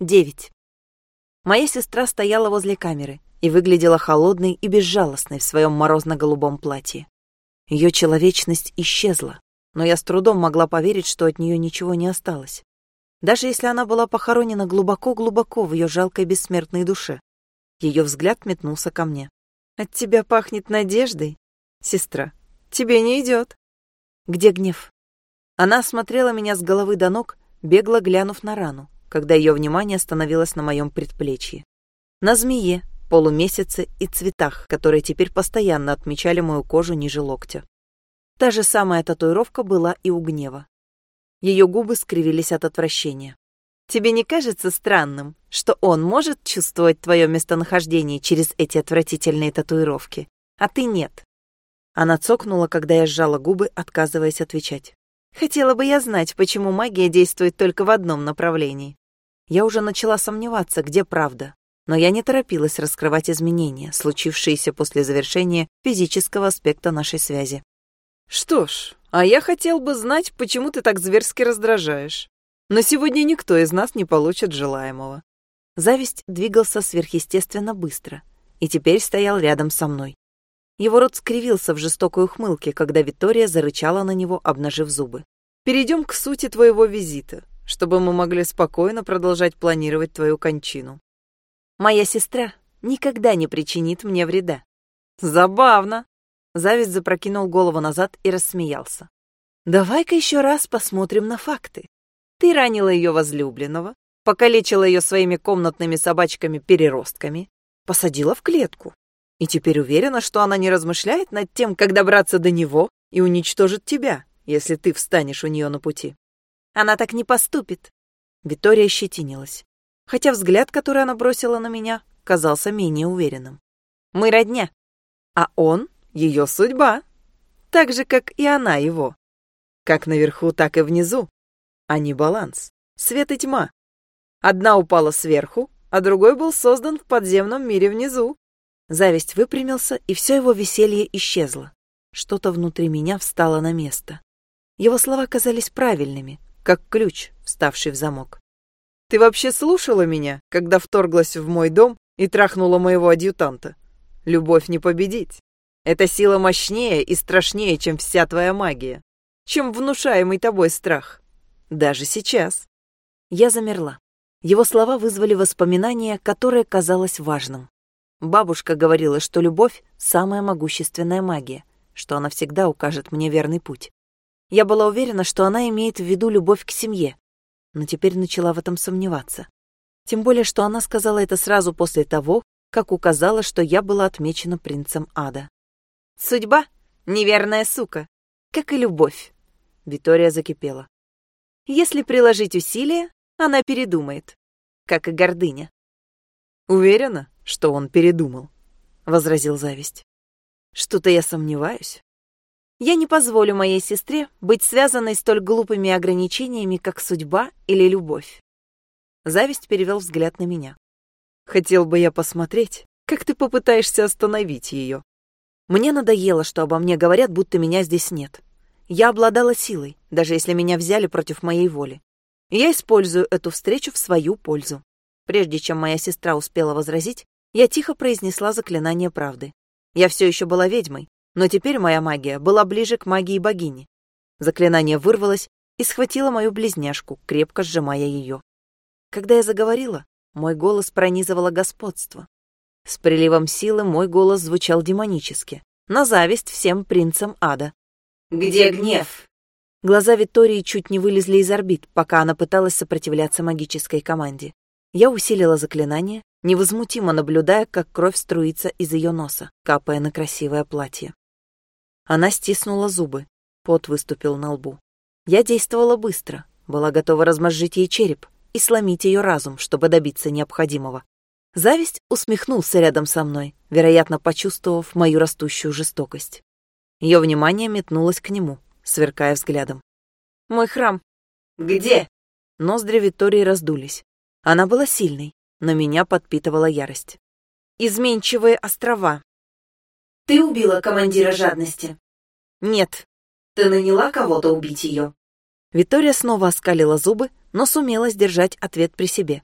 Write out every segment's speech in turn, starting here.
Девять. Моя сестра стояла возле камеры и выглядела холодной и безжалостной в своем морозно-голубом платье. Ее человечность исчезла, но я с трудом могла поверить, что от нее ничего не осталось. Даже если она была похоронена глубоко-глубоко в ее жалкой бессмертной душе. Ее взгляд метнулся ко мне. «От тебя пахнет надеждой, сестра. Тебе не идет». «Где гнев?» Она осмотрела меня с головы до ног, бегло глянув на рану, когда ее внимание остановилось на моем предплечье. На змее, полумесяце и цветах, которые теперь постоянно отмечали мою кожу ниже локтя. Та же самая татуировка была и у гнева. Ее губы скривились от отвращения. «Тебе не кажется странным, что он может чувствовать твое местонахождение через эти отвратительные татуировки, а ты нет?» Она цокнула, когда я сжала губы, отказываясь отвечать. «Хотела бы я знать, почему магия действует только в одном направлении». Я уже начала сомневаться, где правда, но я не торопилась раскрывать изменения, случившиеся после завершения физического аспекта нашей связи. Что ж, а я хотел бы знать, почему ты так зверски раздражаешь. Но сегодня никто из нас не получит желаемого. Зависть двигался сверхъестественно быстро и теперь стоял рядом со мной. Его рот скривился в жестокой ухмылке, когда Виктория зарычала на него, обнажив зубы. «Перейдем к сути твоего визита, чтобы мы могли спокойно продолжать планировать твою кончину». «Моя сестра никогда не причинит мне вреда». «Забавно», Зависть запрокинул голову назад и рассмеялся. «Давай-ка еще раз посмотрим на факты. Ты ранила ее возлюбленного, покалечила ее своими комнатными собачками-переростками, посадила в клетку. И теперь уверена, что она не размышляет над тем, как добраться до него и уничтожит тебя, если ты встанешь у нее на пути. Она так не поступит. Витория щетинилась, хотя взгляд, который она бросила на меня, казался менее уверенным. Мы родня, а он ее судьба, так же, как и она его. Как наверху, так и внизу. А не баланс. Свет и тьма. Одна упала сверху, а другой был создан в подземном мире внизу. Зависть выпрямился, и все его веселье исчезло. Что-то внутри меня встало на место. Его слова казались правильными, как ключ, вставший в замок. «Ты вообще слушала меня, когда вторглась в мой дом и трахнула моего адъютанта? Любовь не победить. Эта сила мощнее и страшнее, чем вся твоя магия, чем внушаемый тобой страх. Даже сейчас. Я замерла. Его слова вызвали воспоминание, которое казалось важным. Бабушка говорила, что любовь — самая могущественная магия, что она всегда укажет мне верный путь. Я была уверена, что она имеет в виду любовь к семье, но теперь начала в этом сомневаться. Тем более, что она сказала это сразу после того, как указала, что я была отмечена принцем ада. Судьба — неверная сука, как и любовь. Витория закипела. Если приложить усилия, она передумает, как и гордыня. Уверена, что он передумал, возразил зависть. Что-то я сомневаюсь. Я не позволю моей сестре быть связанной столь глупыми ограничениями, как судьба или любовь. Зависть перевел взгляд на меня. Хотел бы я посмотреть, как ты попытаешься остановить ее. Мне надоело, что обо мне говорят, будто меня здесь нет. Я обладала силой, даже если меня взяли против моей воли. Я использую эту встречу в свою пользу. Прежде чем моя сестра успела возразить, я тихо произнесла заклинание правды. Я все еще была ведьмой, но теперь моя магия была ближе к магии богини. Заклинание вырвалось и схватило мою близняшку, крепко сжимая ее. Когда я заговорила, мой голос пронизывало господство, с приливом силы мой голос звучал демонически, на зависть всем принцам ада. «Где гнев?» Глаза Виктории чуть не вылезли из орбит, пока она пыталась сопротивляться магической команде. Я усилила заклинание, невозмутимо наблюдая, как кровь струится из ее носа, капая на красивое платье. Она стиснула зубы, пот выступил на лбу. Я действовала быстро, была готова размозжить ей череп и сломить ее разум, чтобы добиться необходимого. Зависть усмехнулся рядом со мной, вероятно, почувствовав мою растущую жестокость. Ее внимание метнулось к нему, сверкая взглядом. «Мой храм». «Где?» Ноздри Виктории раздулись. Она была сильной, но меня подпитывала ярость. «Изменчивые острова». «Ты убила командира жадности?» «Нет». «Ты наняла кого-то убить ее?» Виктория снова оскалила зубы, но сумела сдержать ответ при себе.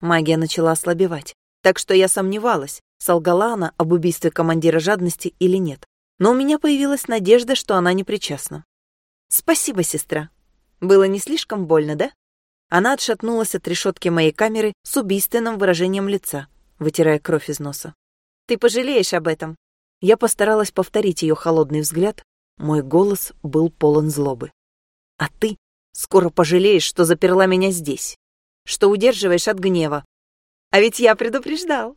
Магия начала ослабевать, так что я сомневалась, солгала она об убийстве командира жадности или нет. Но у меня появилась надежда, что она не причастна. «Спасибо, сестра. Было не слишком больно, да?» Она отшатнулась от решетки моей камеры с убийственным выражением лица, вытирая кровь из носа. «Ты пожалеешь об этом». Я постаралась повторить ее холодный взгляд. Мой голос был полон злобы. «А ты скоро пожалеешь, что заперла меня здесь, что удерживаешь от гнева. А ведь я предупреждал».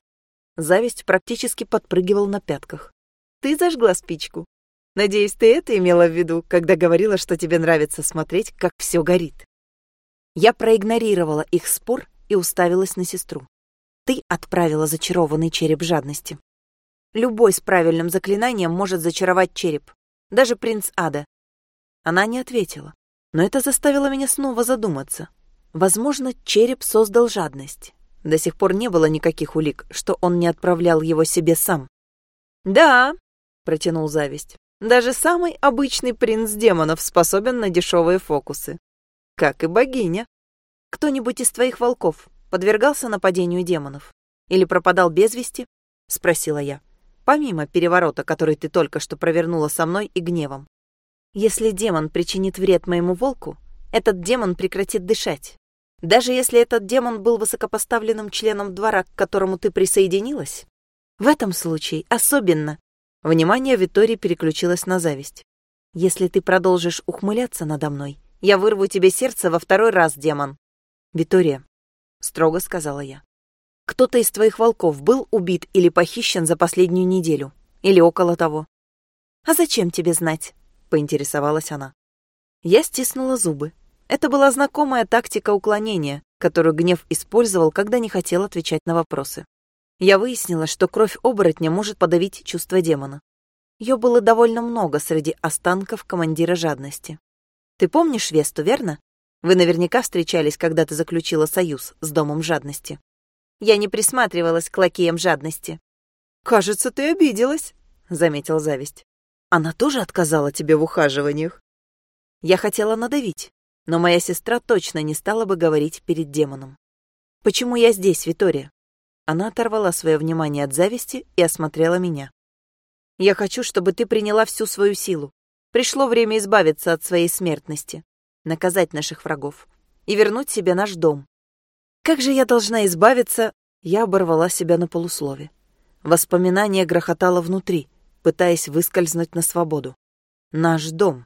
Зависть практически подпрыгивал на пятках. «Ты зажгла спичку. Надеюсь, ты это имела в виду, когда говорила, что тебе нравится смотреть, как все горит». Я проигнорировала их спор и уставилась на сестру. Ты отправила зачарованный череп жадности. Любой с правильным заклинанием может зачаровать череп, даже принц Ада. Она не ответила, но это заставило меня снова задуматься. Возможно, череп создал жадность. До сих пор не было никаких улик, что он не отправлял его себе сам. «Да», — протянул зависть, — «даже самый обычный принц демонов способен на дешевые фокусы. Как и богиня. Кто-нибудь из твоих волков подвергался нападению демонов? Или пропадал без вести?» — спросила я. «Помимо переворота, который ты только что провернула со мной и гневом. Если демон причинит вред моему волку, этот демон прекратит дышать. Даже если этот демон был высокопоставленным членом двора, к которому ты присоединилась? В этом случае особенно. Внимание Витории переключилось на зависть. Если ты продолжишь ухмыляться надо мной, я вырву тебе сердце во второй раз, демон. Витория, строго сказала я. Кто-то из твоих волков был убит или похищен за последнюю неделю? Или около того? А зачем тебе знать? Поинтересовалась она. Я стиснула зубы. Это была знакомая тактика уклонения, которую гнев использовал, когда не хотел отвечать на вопросы. Я выяснила, что кровь оборотня может подавить чувство демона. Ее было довольно много среди останков командира жадности. Ты помнишь Весту, верно? Вы наверняка встречались, когда ты заключила союз с Домом жадности. Я не присматривалась к лакеям жадности. «Кажется, ты обиделась», — заметил зависть. «Она тоже отказала тебе в ухаживаниях?» Я хотела надавить, но моя сестра точно не стала бы говорить перед демоном. «Почему я здесь, Витория?» Она оторвала свое внимание от зависти и осмотрела меня. «Я хочу, чтобы ты приняла всю свою силу. Пришло время избавиться от своей смертности наказать наших врагов и вернуть себе наш дом. Как же я должна избавиться? Я оборвала себя на полуслове. Воспоминание грохотало внутри, пытаясь выскользнуть на свободу. Наш дом.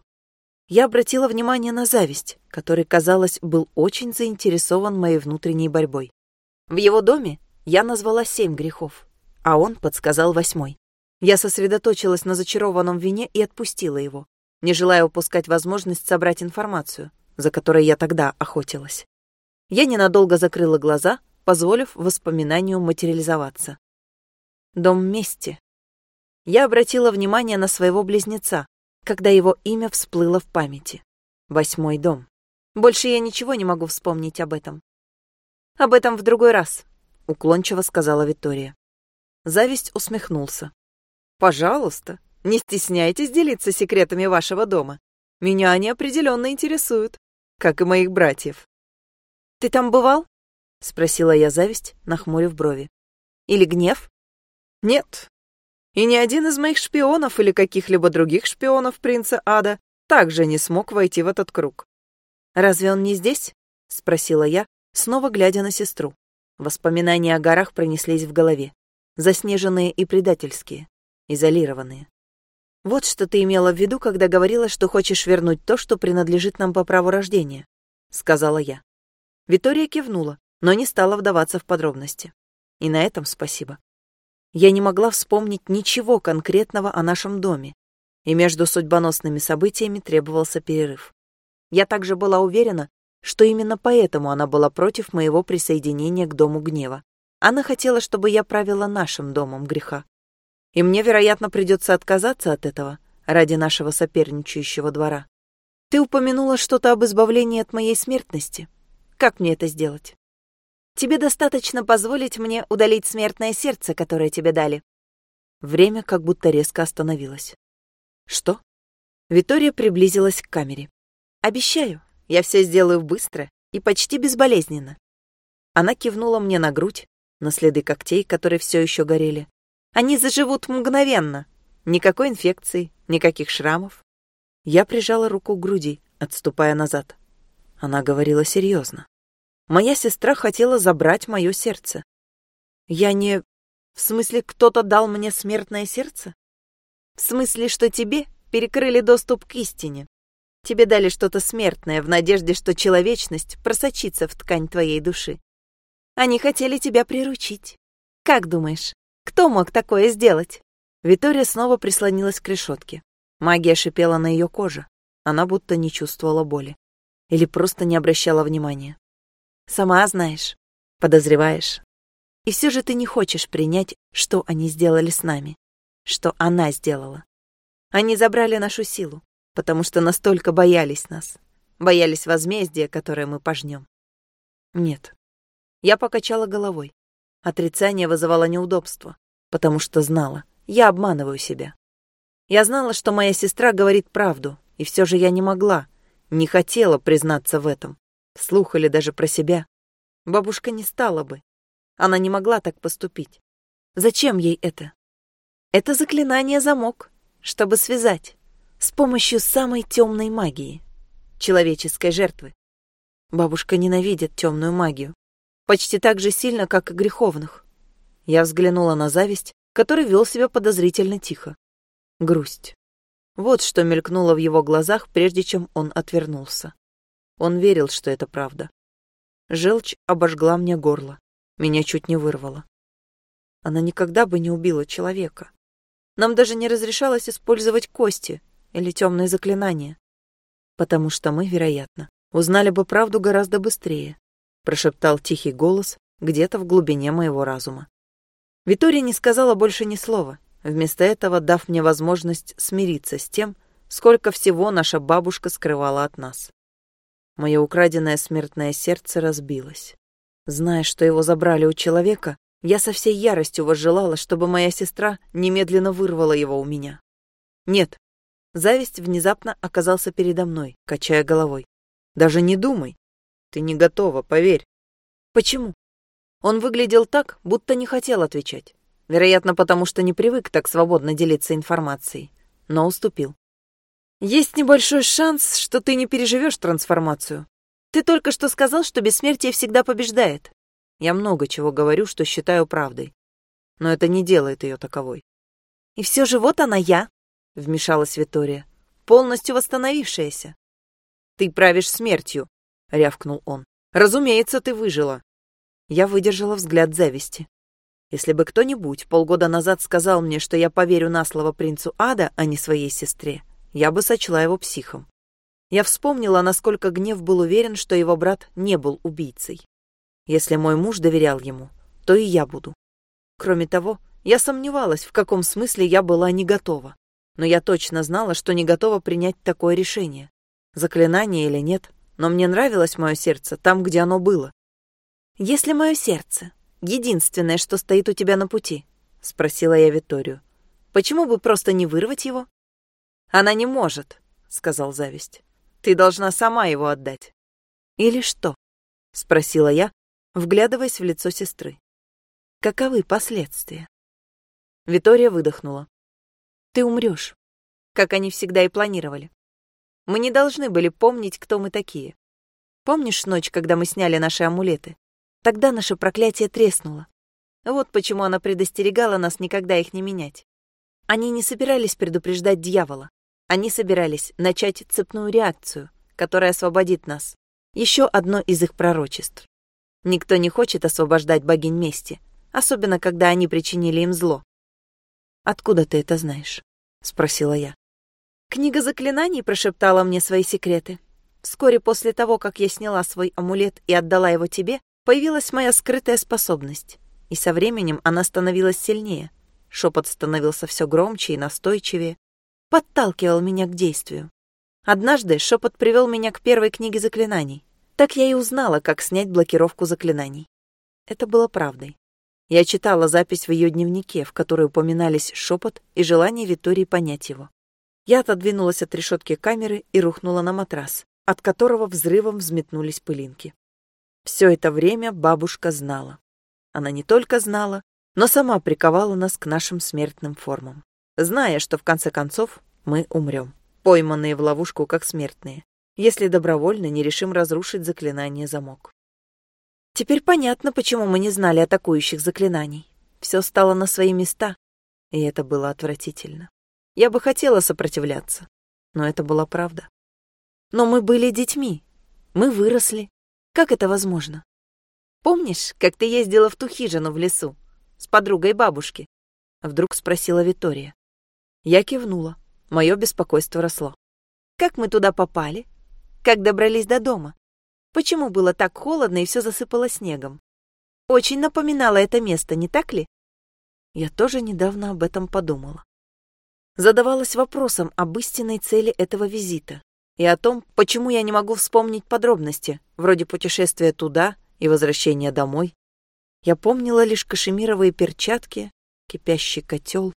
Я обратила внимание на зависть, который, казалось, был очень заинтересован моей внутренней борьбой. В его доме я назвала семь грехов, а он подсказал восьмой. Я сосредоточилась на зачарованном вине и отпустила его, не желая упускать возможность собрать информацию, за которой я тогда охотилась. Я ненадолго закрыла глаза, позволив воспоминанию материализоваться. Дом мести. Я обратила внимание на своего близнеца, когда его имя всплыло в памяти. Восьмой дом. Больше я ничего не могу вспомнить об этом. Об этом в другой раз, уклончиво сказала Виктория. Зависть усмехнулся. Пожалуйста, не стесняйтесь делиться секретами вашего дома. Меня они определенно интересуют, как и моих братьев. Ты там бывал? Спросила я зависть, нахмурив брови. Или гнев? Нет. И ни один из моих шпионов или каких-либо других шпионов принца Ада также не смог войти в этот круг. Разве он не здесь? Спросила я, снова глядя на сестру. Воспоминания о горах пронеслись в голове. Заснеженные и предательские, изолированные. Вот что ты имела в виду, когда говорила, что хочешь вернуть то, что принадлежит нам по праву рождения, сказала я. Витория кивнула, но не стала вдаваться в подробности. И на этом спасибо. Я не могла вспомнить ничего конкретного о нашем доме, и между судьбоносными событиями требовался перерыв. Я также была уверена, что именно поэтому она была против моего присоединения к Дому Гнева. Она хотела, чтобы я правила нашим домом греха и мне, вероятно, придется отказаться от этого ради нашего соперничающего двора. Ты упомянула что-то об избавлении от моей смертности. Как мне это сделать? Тебе достаточно позволить мне удалить смертное сердце, которое тебе дали. Время как будто резко остановилось. Что? Витория приблизилась к камере. Обещаю, я все сделаю быстро и почти безболезненно. Она кивнула мне на грудь, на следы когтей, которые все еще горели. Они заживут мгновенно. Никакой инфекции, никаких шрамов. Я прижала руку к груди, отступая назад. Она говорила серьезно. Моя сестра хотела забрать мое сердце. Я не... В смысле, кто-то дал мне смертное сердце? В смысле, что тебе перекрыли доступ к истине. Тебе дали что-то смертное в надежде, что человечность просочится в ткань твоей души. Они хотели тебя приручить. Как думаешь, кто мог такое сделать?» Витория снова прислонилась к решетке. Магия шипела на ее коже. Она будто не чувствовала боли. Или просто не обращала внимания. «Сама знаешь, подозреваешь. И все же ты не хочешь принять, что они сделали с нами. Что она сделала. Они забрали нашу силу, потому что настолько боялись нас. Боялись возмездия, которое мы пожнем. Нет, я покачала головой. Отрицание вызывало неудобство, потому что знала, я обманываю себя. Я знала, что моя сестра говорит правду, и все же я не могла, не хотела признаться в этом, вслух или даже про себя. Бабушка не стала бы. Она не могла так поступить. Зачем ей это? Это заклинание замок, чтобы связать с помощью самой темной магии, человеческой жертвы. Бабушка ненавидит темную магию почти так же сильно, как и греховных. Я взглянула на зависть, который вел себя подозрительно тихо. Грусть. Вот что мелькнуло в его глазах, прежде чем он отвернулся. Он верил, что это правда. Желчь обожгла мне горло. Меня чуть не вырвало. Она никогда бы не убила человека. Нам даже не разрешалось использовать кости или темные заклинания. Потому что мы, вероятно, узнали бы правду гораздо быстрее прошептал тихий голос где-то в глубине моего разума. Витория не сказала больше ни слова, вместо этого дав мне возможность смириться с тем, сколько всего наша бабушка скрывала от нас. Мое украденное смертное сердце разбилось. Зная, что его забрали у человека, я со всей яростью возжелала, чтобы моя сестра немедленно вырвала его у меня. Нет, зависть внезапно оказался передо мной, качая головой. Даже не думай. Ты не готова, поверь. Почему? Он выглядел так, будто не хотел отвечать. Вероятно, потому что не привык так свободно делиться информацией, но уступил. Есть небольшой шанс, что ты не переживешь трансформацию. Ты только что сказал, что бессмертие всегда побеждает. Я много чего говорю, что считаю правдой. Но это не делает ее таковой. И все же вот она я, вмешалась Витория, полностью восстановившаяся. Ты правишь смертью, — рявкнул он. «Разумеется, ты выжила». Я выдержала взгляд зависти. Если бы кто-нибудь полгода назад сказал мне, что я поверю на слово принцу Ада, а не своей сестре, я бы сочла его психом. Я вспомнила, насколько гнев был уверен, что его брат не был убийцей. Если мой муж доверял ему, то и я буду. Кроме того, я сомневалась, в каком смысле я была не готова. Но я точно знала, что не готова принять такое решение. Заклинание или нет, но мне нравилось мое сердце там, где оно было. «Если мое сердце — единственное, что стоит у тебя на пути?» — спросила я Виторию. «Почему бы просто не вырвать его?» «Она не может», — сказал зависть. «Ты должна сама его отдать». «Или что?» — спросила я, вглядываясь в лицо сестры. «Каковы последствия?» Витория выдохнула. «Ты умрешь, как они всегда и планировали. Мы не должны были помнить, кто мы такие. Помнишь ночь, когда мы сняли наши амулеты? Тогда наше проклятие треснуло. Вот почему она предостерегала нас никогда их не менять. Они не собирались предупреждать дьявола. Они собирались начать цепную реакцию, которая освободит нас. Еще одно из их пророчеств. Никто не хочет освобождать богинь мести, особенно когда они причинили им зло. «Откуда ты это знаешь?» — спросила я. Книга заклинаний прошептала мне свои секреты. Вскоре после того, как я сняла свой амулет и отдала его тебе, появилась моя скрытая способность. И со временем она становилась сильнее. Шепот становился все громче и настойчивее. Подталкивал меня к действию. Однажды шепот привел меня к первой книге заклинаний. Так я и узнала, как снять блокировку заклинаний. Это было правдой. Я читала запись в ее дневнике, в которой упоминались шепот и желание Витории понять его. Я отодвинулась от решетки камеры и рухнула на матрас, от которого взрывом взметнулись пылинки. Все это время бабушка знала. Она не только знала, но сама приковала нас к нашим смертным формам, зная, что в конце концов мы умрем, пойманные в ловушку как смертные, если добровольно не решим разрушить заклинание замок. Теперь понятно, почему мы не знали атакующих заклинаний. Все стало на свои места, и это было отвратительно. Я бы хотела сопротивляться, но это была правда. Но мы были детьми, мы выросли. Как это возможно? Помнишь, как ты ездила в ту хижину в лесу с подругой бабушки? Вдруг спросила Витория. Я кивнула. Мое беспокойство росло. Как мы туда попали? Как добрались до дома? Почему было так холодно и все засыпало снегом? Очень напоминало это место, не так ли? Я тоже недавно об этом подумала. Задавалась вопросом об истинной цели этого визита и о том, почему я не могу вспомнить подробности, вроде путешествия туда и возвращения домой. Я помнила лишь кашемировые перчатки, кипящий котел.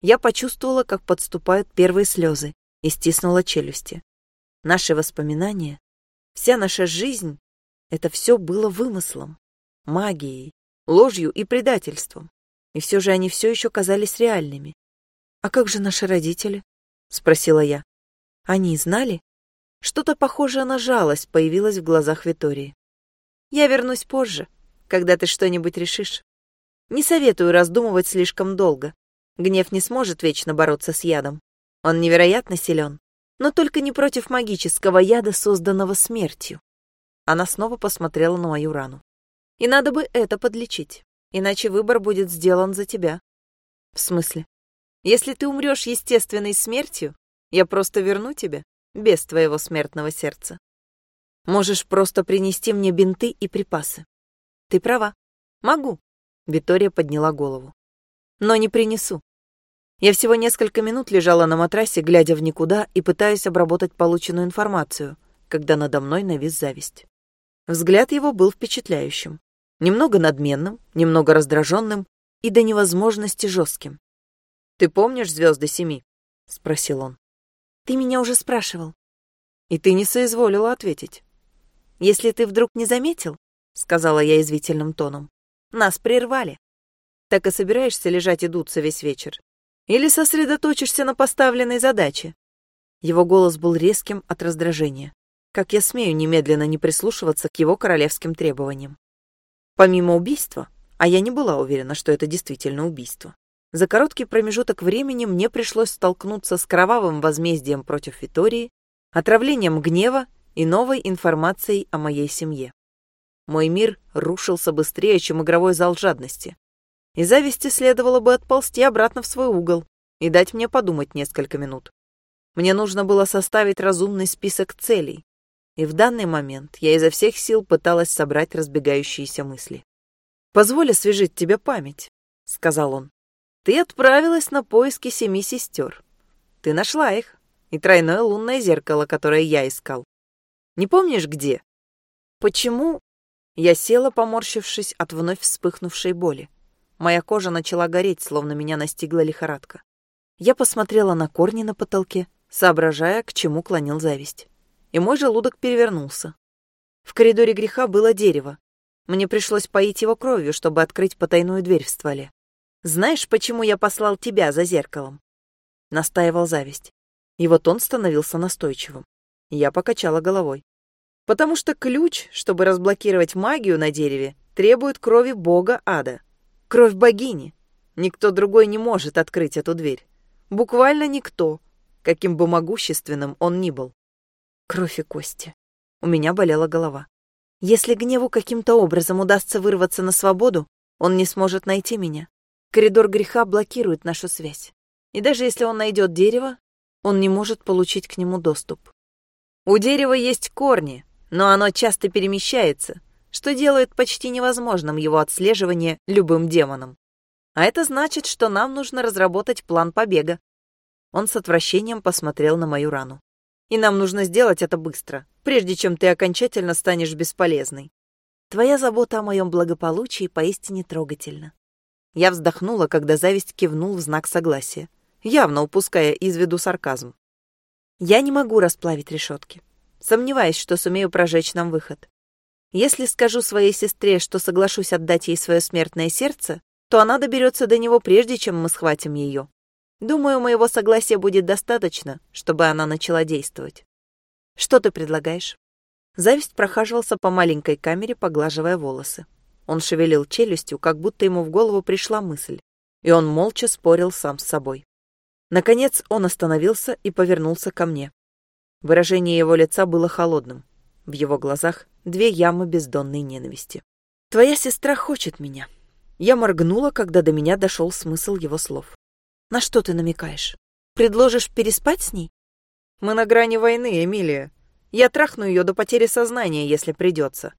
Я почувствовала, как подступают первые слезы и стиснула челюсти. Наши воспоминания, вся наша жизнь — это все было вымыслом, магией, ложью и предательством. И все же они все еще казались реальными. «А как же наши родители?» — спросила я. «Они знали?» Что-то похожее на жалость появилось в глазах Витории. «Я вернусь позже, когда ты что-нибудь решишь. Не советую раздумывать слишком долго. Гнев не сможет вечно бороться с ядом. Он невероятно силен, но только не против магического яда, созданного смертью. Она снова посмотрела на мою рану. И надо бы это подлечить, иначе выбор будет сделан за тебя. В смысле? Если ты умрешь естественной смертью, я просто верну тебя без твоего смертного сердца. Можешь просто принести мне бинты и припасы. Ты права. Могу. Виктория подняла голову. Но не принесу. Я всего несколько минут лежала на матрасе, глядя в никуда и пытаясь обработать полученную информацию, когда надо мной навис зависть. Взгляд его был впечатляющим. Немного надменным, немного раздраженным и до невозможности жестким. «Ты помнишь звезды семи?» — спросил он. Ты меня уже спрашивал. И ты не соизволила ответить. Если ты вдруг не заметил, сказала я извительным тоном, нас прервали. Так и собираешься лежать и дуться весь вечер? Или сосредоточишься на поставленной задаче? Его голос был резким от раздражения. Как я смею немедленно не прислушиваться к его королевским требованиям? Помимо убийства, а я не была уверена, что это действительно убийство, за короткий промежуток времени мне пришлось столкнуться с кровавым возмездием против Витории, отравлением гнева и новой информацией о моей семье. Мой мир рушился быстрее, чем игровой зал жадности. И зависти следовало бы отползти обратно в свой угол и дать мне подумать несколько минут. Мне нужно было составить разумный список целей, и в данный момент я изо всех сил пыталась собрать разбегающиеся мысли. «Позволь освежить тебе память», — сказал он. Ты отправилась на поиски семи сестер. Ты нашла их. И тройное лунное зеркало, которое я искал. Не помнишь, где? Почему? Я села, поморщившись от вновь вспыхнувшей боли. Моя кожа начала гореть, словно меня настигла лихорадка. Я посмотрела на корни на потолке, соображая, к чему клонил зависть. И мой желудок перевернулся. В коридоре греха было дерево. Мне пришлось поить его кровью, чтобы открыть потайную дверь в стволе. Знаешь, почему я послал тебя за зеркалом?» Настаивал зависть. И вот он становился настойчивым. Я покачала головой. «Потому что ключ, чтобы разблокировать магию на дереве, требует крови бога ада. Кровь богини. Никто другой не может открыть эту дверь. Буквально никто, каким бы могущественным он ни был. Кровь и кости. У меня болела голова. Если гневу каким-то образом удастся вырваться на свободу, он не сможет найти меня. Коридор греха блокирует нашу связь. И даже если он найдет дерево, он не может получить к нему доступ. У дерева есть корни, но оно часто перемещается, что делает почти невозможным его отслеживание любым демоном. А это значит, что нам нужно разработать план побега. Он с отвращением посмотрел на мою рану. И нам нужно сделать это быстро, прежде чем ты окончательно станешь бесполезной. Твоя забота о моем благополучии поистине трогательна. Я вздохнула, когда зависть кивнул в знак согласия, явно упуская из виду сарказм. Я не могу расплавить решетки. Сомневаюсь, что сумею прожечь нам выход. Если скажу своей сестре, что соглашусь отдать ей свое смертное сердце, то она доберется до него прежде, чем мы схватим ее. Думаю, моего согласия будет достаточно, чтобы она начала действовать. Что ты предлагаешь? Зависть прохаживался по маленькой камере, поглаживая волосы. Он шевелил челюстью, как будто ему в голову пришла мысль, и он молча спорил сам с собой. Наконец он остановился и повернулся ко мне. Выражение его лица было холодным. В его глазах две ямы бездонной ненависти. «Твоя сестра хочет меня». Я моргнула, когда до меня дошел смысл его слов. «На что ты намекаешь? Предложишь переспать с ней?» «Мы на грани войны, Эмилия. Я трахну ее до потери сознания, если придется.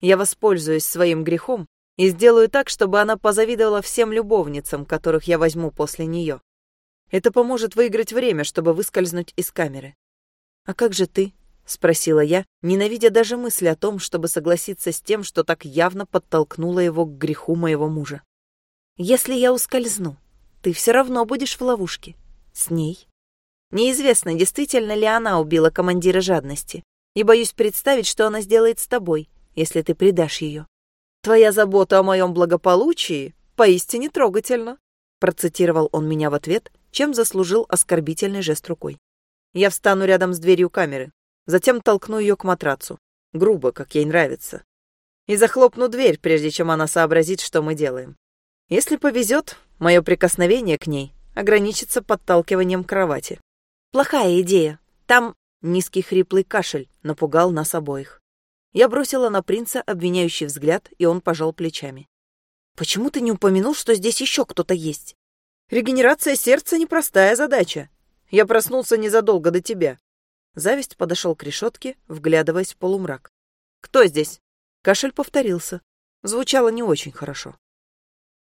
Я воспользуюсь своим грехом и сделаю так, чтобы она позавидовала всем любовницам, которых я возьму после нее. Это поможет выиграть время, чтобы выскользнуть из камеры. А как же ты? — спросила я, ненавидя даже мысли о том, чтобы согласиться с тем, что так явно подтолкнуло его к греху моего мужа. «Если я ускользну, ты все равно будешь в ловушке. С ней. Неизвестно, действительно ли она убила командира жадности, и боюсь представить, что она сделает с тобой, если ты предашь ее. Твоя забота о моем благополучии поистине трогательна», процитировал он меня в ответ, чем заслужил оскорбительный жест рукой. «Я встану рядом с дверью камеры, Затем толкну ее к матрацу. Грубо, как ей нравится. И захлопну дверь, прежде чем она сообразит, что мы делаем. Если повезет, мое прикосновение к ней ограничится подталкиванием к кровати. Плохая идея. Там низкий хриплый кашель напугал нас обоих. Я бросила на принца обвиняющий взгляд, и он пожал плечами. «Почему ты не упомянул, что здесь еще кто-то есть?» «Регенерация сердца — непростая задача. Я проснулся незадолго до тебя. Зависть подошел к решетке, вглядываясь в полумрак. «Кто здесь?» Кашель повторился. Звучало не очень хорошо.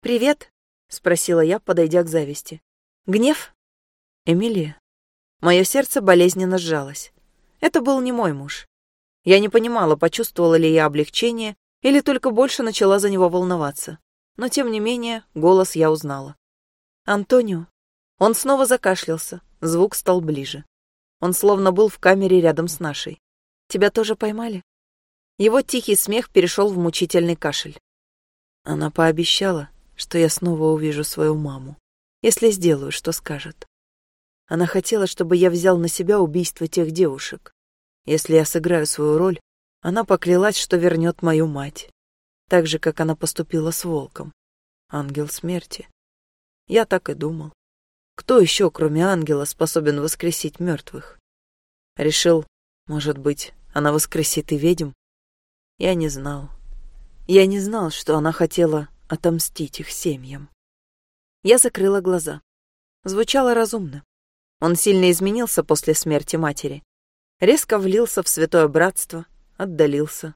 «Привет?» — спросила я, подойдя к зависти. «Гнев?» «Эмилия». Мое сердце болезненно сжалось. Это был не мой муж. Я не понимала, почувствовала ли я облегчение или только больше начала за него волноваться. Но, тем не менее, голос я узнала. «Антонио». Он снова закашлялся, звук стал ближе. Он словно был в камере рядом с нашей. Тебя тоже поймали? Его тихий смех перешел в мучительный кашель. Она пообещала, что я снова увижу свою маму, если сделаю, что скажет. Она хотела, чтобы я взял на себя убийство тех девушек. Если я сыграю свою роль, она поклялась, что вернет мою мать. Так же, как она поступила с волком. Ангел смерти. Я так и думал. Кто еще, кроме ангела, способен воскресить мертвых? Решил, может быть, она воскресит и ведьм? Я не знал. Я не знал, что она хотела отомстить их семьям. Я закрыла глаза. Звучало разумно. Он сильно изменился после смерти матери. Резко влился в святое братство, отдалился.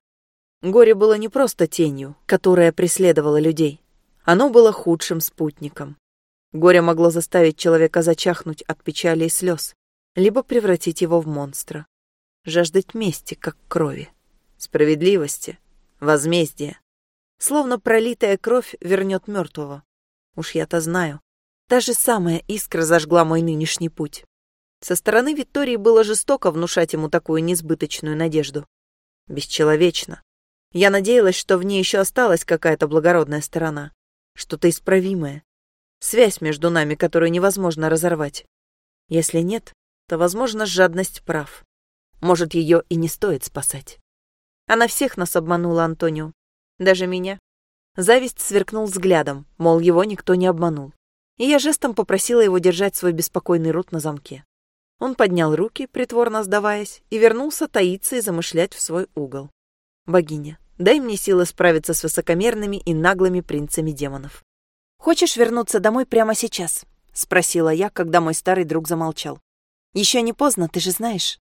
Горе было не просто тенью, которая преследовала людей. Оно было худшим спутником. Горе могло заставить человека зачахнуть от печали и слез, либо превратить его в монстра. Жаждать мести, как крови, справедливости, возмездия. Словно пролитая кровь вернет мертвого. Уж я-то знаю. Та же самая искра зажгла мой нынешний путь. Со стороны Виктории было жестоко внушать ему такую несбыточную надежду. Бесчеловечно. Я надеялась, что в ней еще осталась какая-то благородная сторона, что-то исправимое, Связь между нами, которую невозможно разорвать. Если нет, то, возможно, жадность прав. Может, ее и не стоит спасать. Она всех нас обманула, Антонио. Даже меня. Зависть сверкнул взглядом, мол, его никто не обманул. И я жестом попросила его держать свой беспокойный рот на замке. Он поднял руки, притворно сдаваясь, и вернулся таиться и замышлять в свой угол. «Богиня, дай мне силы справиться с высокомерными и наглыми принцами демонов». «Хочешь вернуться домой прямо сейчас?» — спросила я, когда мой старый друг замолчал. «Еще не поздно, ты же знаешь».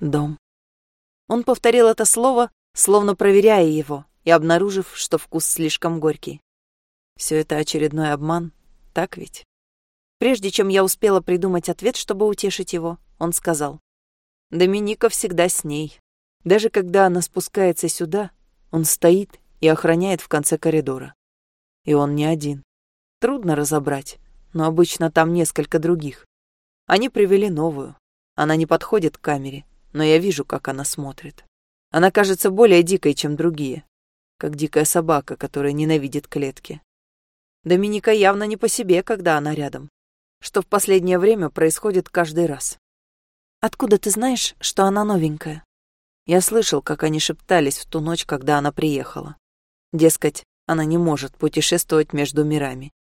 «Дом». Он повторил это слово, словно проверяя его, и обнаружив, что вкус слишком горький. Все это очередной обман, так ведь? Прежде чем я успела придумать ответ, чтобы утешить его, он сказал. Доминика всегда с ней. Даже когда она спускается сюда, он стоит и охраняет в конце коридора. И он не один. Трудно разобрать, но обычно там несколько других. Они привели новую. Она не подходит к камере, но я вижу, как она смотрит. Она кажется более дикой, чем другие, как дикая собака, которая ненавидит клетки. Доминика явно не по себе, когда она рядом, что в последнее время происходит каждый раз. Откуда ты знаешь, что она новенькая? Я слышал, как они шептались в ту ночь, когда она приехала. Дескать, она не может путешествовать между мирами.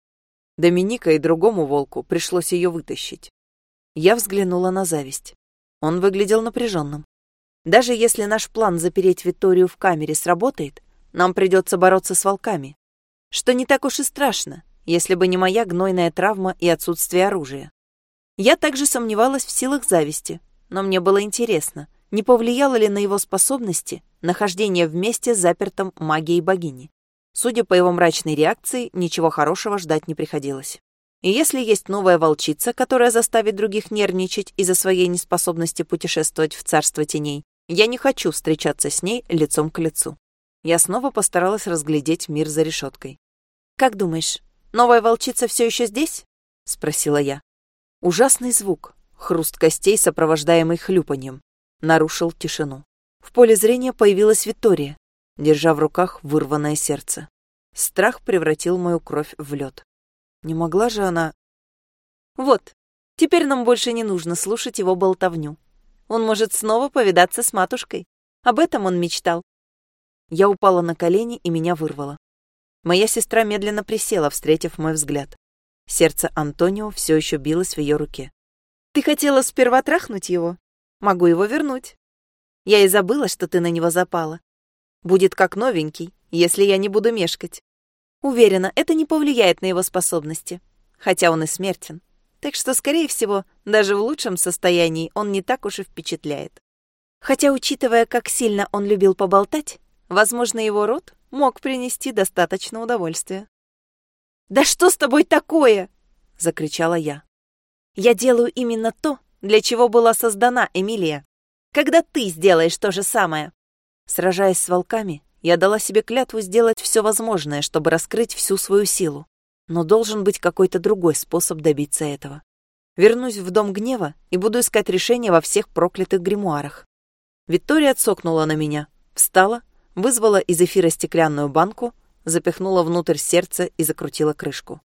Доминика и другому волку пришлось ее вытащить. Я взглянула на зависть. Он выглядел напряженным. Даже если наш план запереть Викторию в камере сработает, нам придется бороться с волками. Что не так уж и страшно, если бы не моя гнойная травма и отсутствие оружия. Я также сомневалась в силах зависти, но мне было интересно, не повлияло ли на его способности нахождение вместе с запертым магией богини. Судя по его мрачной реакции, ничего хорошего ждать не приходилось. И если есть новая волчица, которая заставит других нервничать из-за своей неспособности путешествовать в царство теней, я не хочу встречаться с ней лицом к лицу. Я снова постаралась разглядеть мир за решеткой. «Как думаешь, новая волчица все еще здесь?» — спросила я. Ужасный звук, хруст костей, сопровождаемый хлюпаньем, нарушил тишину. В поле зрения появилась Виктория, держа в руках вырванное сердце. Страх превратил мою кровь в лед. Не могла же она... Вот, теперь нам больше не нужно слушать его болтовню. Он может снова повидаться с матушкой. Об этом он мечтал. Я упала на колени, и меня вырвало. Моя сестра медленно присела, встретив мой взгляд. Сердце Антонио все еще билось в ее руке. «Ты хотела сперва трахнуть его? Могу его вернуть. Я и забыла, что ты на него запала. Будет как новенький, если я не буду мешкать. Уверена, это не повлияет на его способности, хотя он и смертен. Так что, скорее всего, даже в лучшем состоянии он не так уж и впечатляет. Хотя, учитывая, как сильно он любил поболтать, возможно, его род мог принести достаточно удовольствия. «Да что с тобой такое?» — закричала я. «Я делаю именно то, для чего была создана Эмилия. Когда ты сделаешь то же самое?» Сражаясь с волками, я дала себе клятву сделать все возможное, чтобы раскрыть всю свою силу. Но должен быть какой-то другой способ добиться этого. Вернусь в Дом Гнева и буду искать решение во всех проклятых гримуарах. Виктория отсокнула на меня, встала, вызвала из эфира стеклянную банку, запихнула внутрь сердце и закрутила крышку.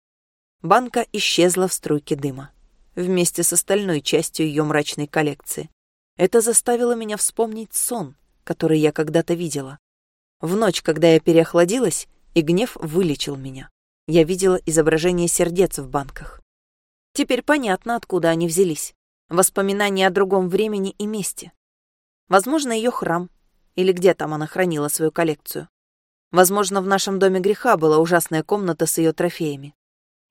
Банка исчезла в струйке дыма вместе с остальной частью ее мрачной коллекции. Это заставило меня вспомнить сон, который я когда-то видела. В ночь, когда я переохладилась, и гнев вылечил меня. Я видела изображение сердец в банках. Теперь понятно, откуда они взялись. Воспоминания о другом времени и месте. Возможно, ее храм, или где там она хранила свою коллекцию. Возможно, в нашем доме греха была ужасная комната с ее трофеями.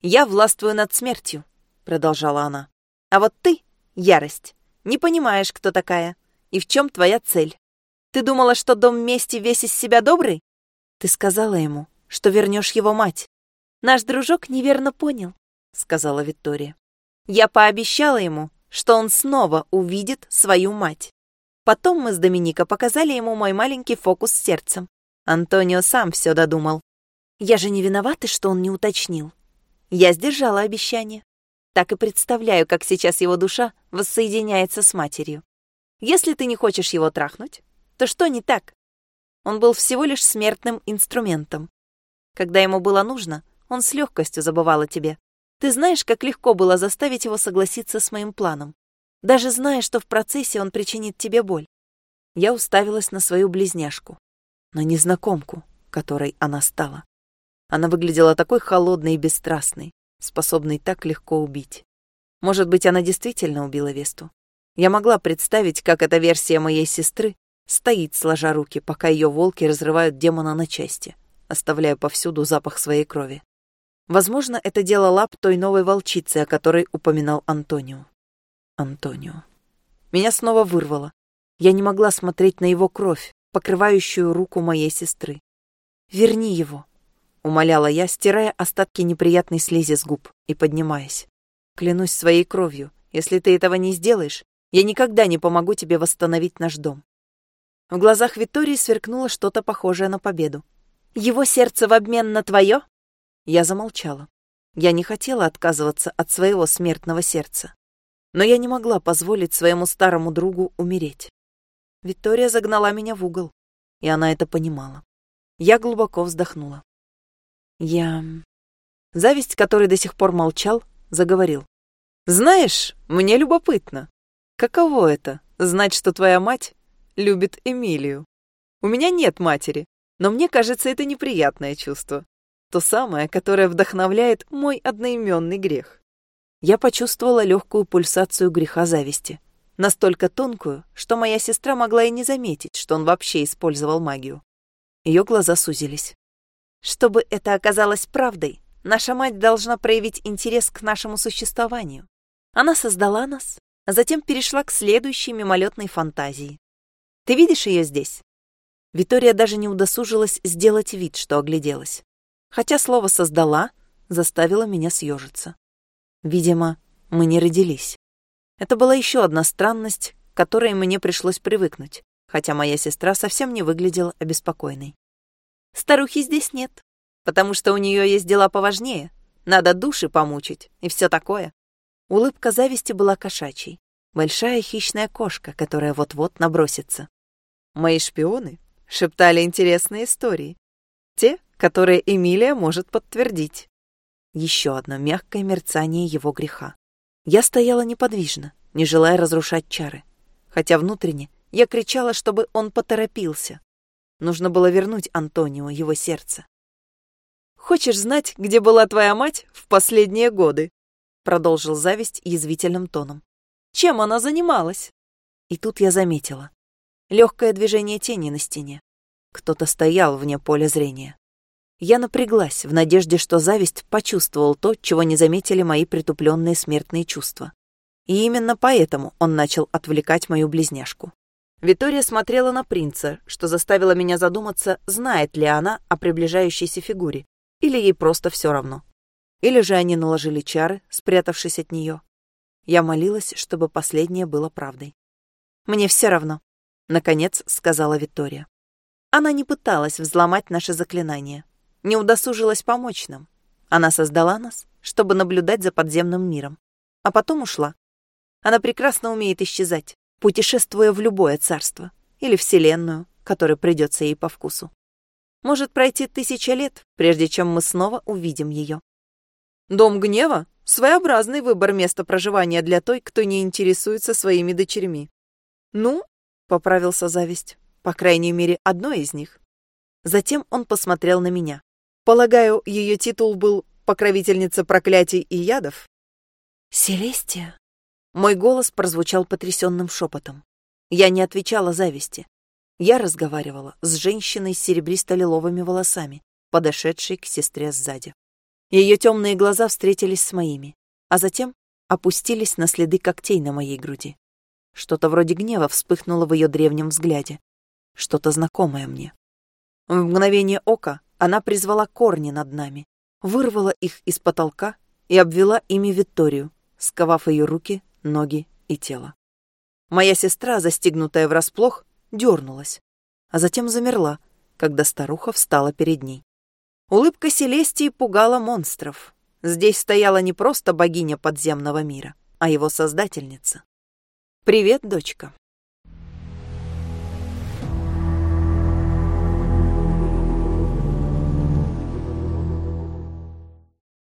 Я властвую над смертью, продолжала она. А вот ты, ярость, не понимаешь, кто такая и в чем твоя цель. Ты думала, что дом мести весь из себя добрый? Ты сказала ему, что вернешь его мать. Наш дружок неверно понял, сказала Виктория. Я пообещала ему, что он снова увидит свою мать. Потом мы с Доминика показали ему мой маленький фокус с сердцем. Антонио сам все додумал. Я же не виновата, что он не уточнил. Я сдержала обещание. Так и представляю, как сейчас его душа воссоединяется с матерью. Если ты не хочешь его трахнуть, то что не так? Он был всего лишь смертным инструментом. Когда ему было нужно, он с легкостью забывал о тебе. Ты знаешь, как легко было заставить его согласиться с моим планом, даже зная, что в процессе он причинит тебе боль. Я уставилась на свою близняшку, на незнакомку, которой она стала. Она выглядела такой холодной и бесстрастной, способный так легко убить. Может быть, она действительно убила Весту. Я могла представить, как эта версия моей сестры стоит, сложа руки, пока ее волки разрывают демона на части, оставляя повсюду запах своей крови. Возможно, это дело лап той новой волчицы, о которой упоминал Антонио. Антонио. Меня снова вырвало. Я не могла смотреть на его кровь, покрывающую руку моей сестры. «Верни его», умоляла я, стирая остатки неприятной слизи с губ и поднимаясь. Клянусь своей кровью, если ты этого не сделаешь, я никогда не помогу тебе восстановить наш дом. В глазах Виктории сверкнуло что-то похожее на победу. Его сердце в обмен на твое? Я замолчала. Я не хотела отказываться от своего смертного сердца. Но я не могла позволить своему старому другу умереть. Виктория загнала меня в угол, и она это понимала. Я глубоко вздохнула. Я... Зависть, который до сих пор молчал, заговорил. «Знаешь, мне любопытно. Каково это — знать, что твоя мать любит Эмилию? У меня нет матери, но мне кажется, это неприятное чувство. То самое, которое вдохновляет мой одноименный грех». Я почувствовала легкую пульсацию греха зависти. Настолько тонкую, что моя сестра могла и не заметить, что он вообще использовал магию. Ее глаза сузились. Чтобы это оказалось правдой, наша мать должна проявить интерес к нашему существованию. Она создала нас, а затем перешла к следующей мимолетной фантазии. Ты видишь ее здесь? Витория даже не удосужилась сделать вид, что огляделась. Хотя слово «создала» заставило меня съежиться. Видимо, мы не родились. Это была еще одна странность, к которой мне пришлось привыкнуть, хотя моя сестра совсем не выглядела обеспокоенной. Старухи здесь нет, потому что у нее есть дела поважнее. Надо души помучить и все такое. Улыбка зависти была кошачьей. Большая хищная кошка, которая вот-вот набросится. Мои шпионы шептали интересные истории. Те, которые Эмилия может подтвердить. Еще одно мягкое мерцание его греха. Я стояла неподвижно, не желая разрушать чары. Хотя внутренне я кричала, чтобы он поторопился. Нужно было вернуть Антонио его сердце. «Хочешь знать, где была твоя мать в последние годы?» Продолжил зависть язвительным тоном. «Чем она занималась?» И тут я заметила. Легкое движение тени на стене. Кто-то стоял вне поля зрения. Я напряглась в надежде, что зависть почувствовал то, чего не заметили мои притупленные смертные чувства. И именно поэтому он начал отвлекать мою близняшку. Витория смотрела на принца, что заставило меня задуматься, знает ли она о приближающейся фигуре, или ей просто все равно. Или же они наложили чары, спрятавшись от нее. Я молилась, чтобы последнее было правдой. «Мне все равно», — наконец сказала Виктория. Она не пыталась взломать наше заклинание, не удосужилась помочь нам. Она создала нас, чтобы наблюдать за подземным миром, а потом ушла. Она прекрасно умеет исчезать, путешествуя в любое царство или вселенную, которая придется ей по вкусу. Может пройти тысяча лет, прежде чем мы снова увидим ее. Дом гнева — своеобразный выбор места проживания для той, кто не интересуется своими дочерьми. Ну, — поправился зависть, — по крайней мере, одной из них. Затем он посмотрел на меня. Полагаю, ее титул был «Покровительница проклятий и ядов»? «Селестия?» Мой голос прозвучал потрясенным шепотом. Я не отвечала зависти. Я разговаривала с женщиной с серебристо-лиловыми волосами, подошедшей к сестре сзади. Ее темные глаза встретились с моими, а затем опустились на следы когтей на моей груди. Что-то вроде гнева вспыхнуло в ее древнем взгляде. Что-то знакомое мне. В мгновение ока она призвала корни над нами, вырвала их из потолка и обвела ими Викторию, сковав ее руки ноги и тело. Моя сестра, застигнутая врасплох, дернулась, а затем замерла, когда старуха встала перед ней. Улыбка Селестии пугала монстров. Здесь стояла не просто богиня подземного мира, а его создательница. «Привет, дочка»,